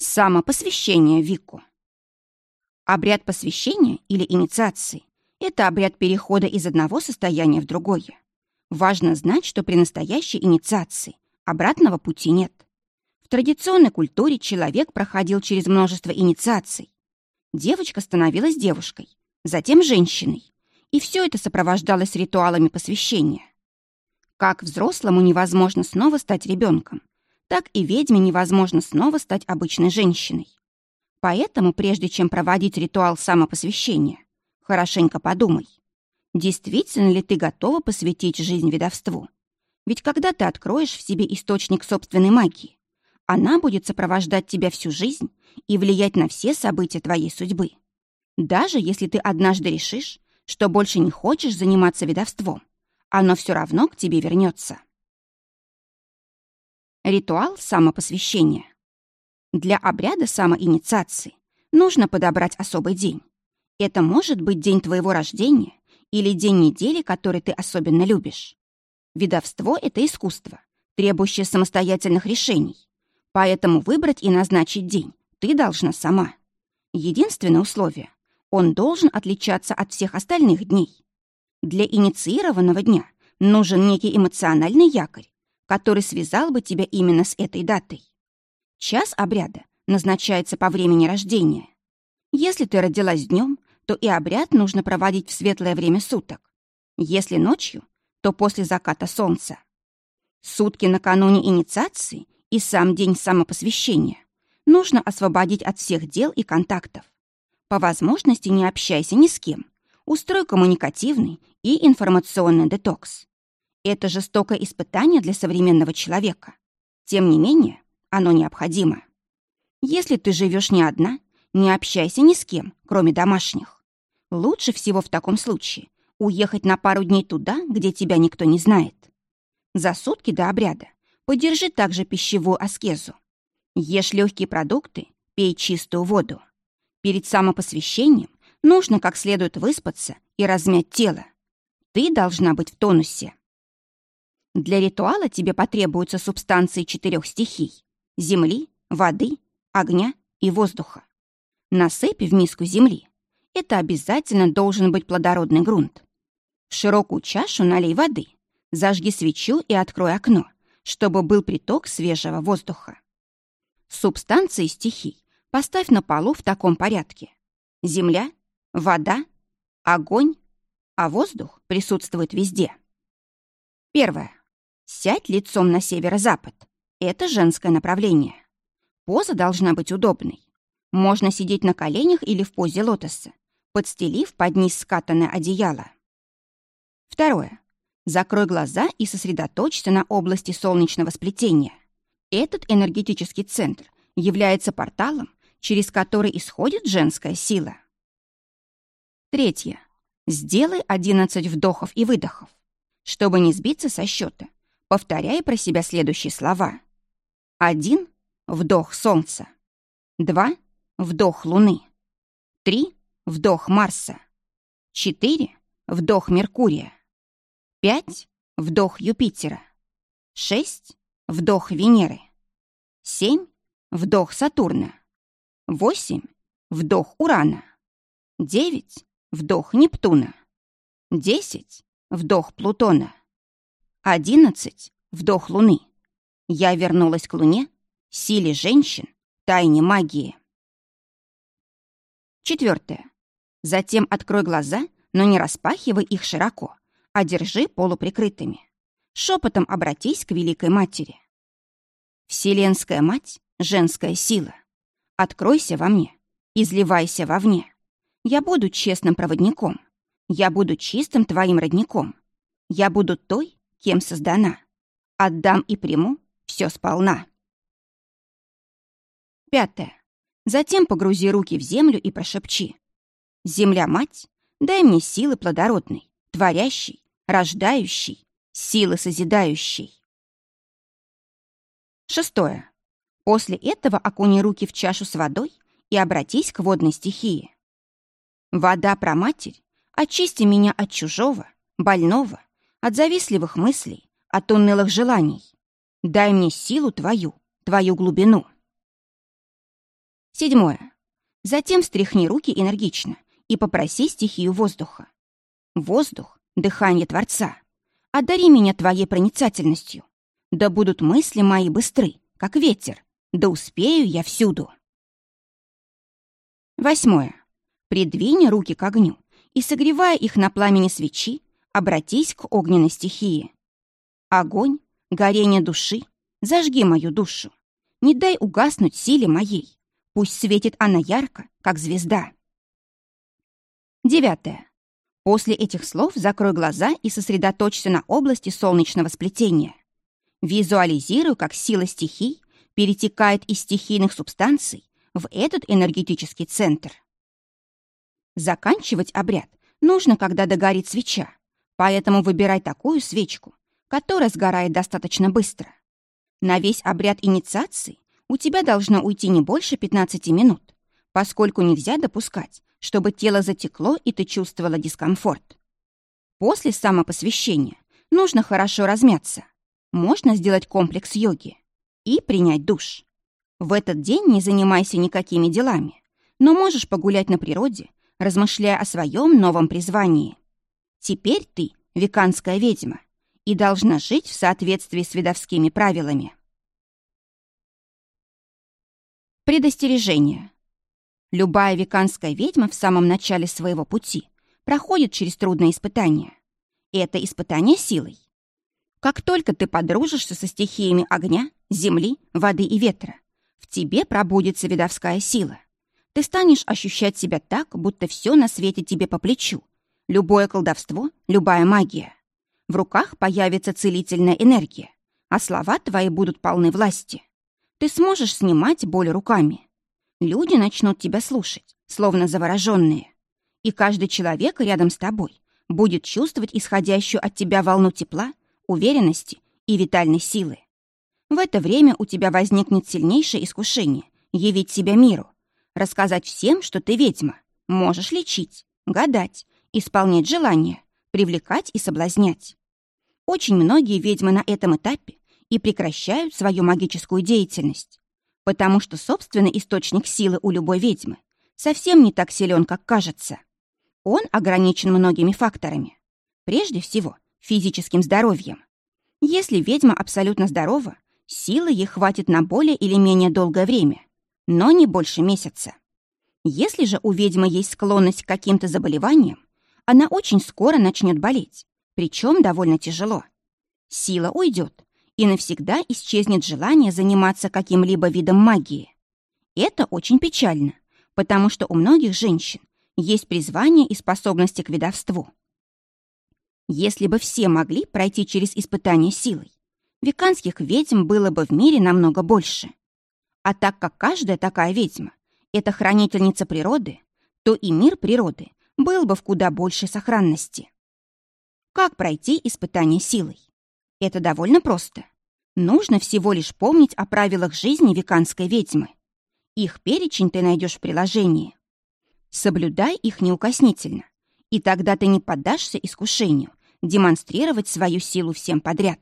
Самопосвящение Вику. Обряд посвящения или инициации – это обряд перехода из одного состояния в другое. Важно знать, что при настоящей инициации обратного пути нет. В традиционной культуре человек проходил через множество инициаций. Девочка становилась девушкой, затем женщиной, и все это сопровождалось ритуалами посвящения. Как взрослому невозможно снова стать ребенком, так и ведьме невозможно снова стать обычной женщиной. Поэтому, прежде чем проводить ритуал самопосвящения, хорошенько подумай, действительно ли ты готова посвятить жизнь ведовству? Ведь когда ты откроешь в себе источник собственной магии, она будет сопровождать тебя всю жизнь и влиять на все события твоей судьбы. Даже если ты однажды решишь, что больше не хочешь заниматься ведовством, оно все равно к тебе вернется. Ритуал самопосвящения. Для обряда самоинициации нужно подобрать особый день. Это может быть день твоего рождения или день недели, который ты особенно любишь. Видовство — это искусство, требующее самостоятельных решений. Поэтому выбрать и назначить день ты должна сама. Единственное условие — он должен отличаться от всех остальных дней. Для инициированного дня нужен некий эмоциональный якорь, который связал бы тебя именно с этой датой. Час обряда назначается по времени рождения. Если ты родилась днем, то и обряд нужно проводить в светлое время суток. Если ночью, то после заката солнца. Сутки накануне инициации и сам день самопосвящения нужно освободить от всех дел и контактов. По возможности не общайся ни с кем. Устрой коммуникативный и информационный детокс. Это жестокое испытание для современного человека. Тем не менее, оно необходимо. Если ты живешь не одна, не общайся ни с кем, кроме домашних. Лучше всего в таком случае уехать на пару дней туда, где тебя никто не знает. За сутки до обряда подержи также пищевую аскезу. Ешь легкие продукты, пей чистую воду. Перед самопосвящением нужно как следует выспаться и размять тело. Ты должна быть в тонусе. Для ритуала тебе потребуются субстанции четырех стихий — земли, воды, огня и воздуха. Насыпь в миску земли. Это обязательно должен быть плодородный грунт. В широкую чашу налей воды, зажги свечу и открой окно, чтобы был приток свежего воздуха. Субстанции стихий поставь на полу в таком порядке. Земля, вода, огонь, а воздух присутствует везде. Первое. Сядь лицом на северо-запад. Это женское направление. Поза должна быть удобной. Можно сидеть на коленях или в позе лотоса, подстелив под низ скатанное одеяло. Второе. Закрой глаза и сосредоточься на области солнечного сплетения. Этот энергетический центр является порталом, через который исходит женская сила. Третье. Сделай 11 вдохов и выдохов. Чтобы не сбиться со счета, повторяя про себя следующие слова. Один — вдох солнца. Два — вдох луны. Три — вдох Марса. Четыре — вдох Меркурия. Пять — вдох Юпитера. Шесть — вдох Венеры. Семь — вдох Сатурна. Восемь — вдох Урана. Девять — вдох Нептуна. Десять — вдох Плутона. Одиннадцать. Вдох Луны. Я вернулась к Луне, силе женщин, тайне магии. Четвертое. Затем открой глаза, но не распахивай их широко, а держи полуприкрытыми. Шепотом обратись к Великой Матери. Вселенская Мать — женская сила. Откройся во мне, изливайся вовне. Я буду честным проводником. Я буду чистым твоим родником. Я буду той, кем создана. Отдам и приму все сполна. Пятое. Затем погрузи руки в землю и прошепчи. Земля-мать, дай мне силы плодородной, творящей, рождающей, силы созидающей. Шестое. После этого окуни руки в чашу с водой и обратись к водной стихии. Вода про матерь, очисти меня от чужого, больного, от завистливых мыслей, от унылых желаний. Дай мне силу твою, твою глубину. Седьмое. Затем встряхни руки энергично и попроси стихию воздуха. Воздух — дыхание Творца. Одари меня твоей проницательностью. Да будут мысли мои быстры, как ветер. Да успею я всюду. Восьмое. Придвинь руки к огню и, согревая их на пламени свечи, обратись к огненной стихии. Огонь, горение души, зажги мою душу. Не дай угаснуть силе моей. Пусть светит она ярко, как звезда. Девятое. После этих слов закрой глаза и сосредоточься на области солнечного сплетения. Визуализируй, как сила стихий перетекает из стихийных субстанций в этот энергетический центр. Заканчивать обряд нужно, когда догорит свеча, поэтому выбирай такую свечку, которая сгорает достаточно быстро. На весь обряд инициации у тебя должно уйти не больше 15 минут, поскольку нельзя допускать, чтобы тело затекло и ты чувствовала дискомфорт. После самопосвящения нужно хорошо размяться. Можно сделать комплекс йоги и принять душ. В этот день не занимайся никакими делами, но можешь погулять на природе, размышляя о своем новом призвании. Теперь ты веканская ведьма и должна жить в соответствии с видовскими правилами. Предостережение. Любая веканская ведьма в самом начале своего пути проходит через трудное испытание. Это испытание силой. Как только ты подружишься со стихиями огня, земли, воды и ветра, в тебе пробудится видовская сила. Ты станешь ощущать себя так, будто все на свете тебе по плечу. Любое колдовство, любая магия. В руках появится целительная энергия, а слова твои будут полны власти. Ты сможешь снимать боль руками. Люди начнут тебя слушать, словно завороженные. И каждый человек рядом с тобой будет чувствовать исходящую от тебя волну тепла, уверенности и витальной силы. В это время у тебя возникнет сильнейшее искушение явить себя миру, рассказать всем, что ты ведьма, можешь лечить, гадать, исполнять желания, привлекать и соблазнять. Очень многие ведьмы на этом этапе и прекращают свою магическую деятельность, потому что собственный источник силы у любой ведьмы совсем не так силен, как кажется. Он ограничен многими факторами. Прежде всего, физическим здоровьем. Если ведьма абсолютно здорова, Силы ей хватит на более или менее долгое время, но не больше месяца. Если же у ведьмы есть склонность к каким-то заболеваниям, она очень скоро начнет болеть, причем довольно тяжело. Сила уйдет, и навсегда исчезнет желание заниматься каким-либо видом магии. Это очень печально, потому что у многих женщин есть призвание и способности к ведовству. Если бы все могли пройти через испытание силой, веканских ведьм было бы в мире намного больше. А так как каждая такая ведьма — это хранительница природы, то и мир природы был бы в куда большей сохранности. Как пройти испытание силой? Это довольно просто. Нужно всего лишь помнить о правилах жизни веканской ведьмы. Их перечень ты найдешь в приложении. Соблюдай их неукоснительно, и тогда ты не поддашься искушению демонстрировать свою силу всем подряд.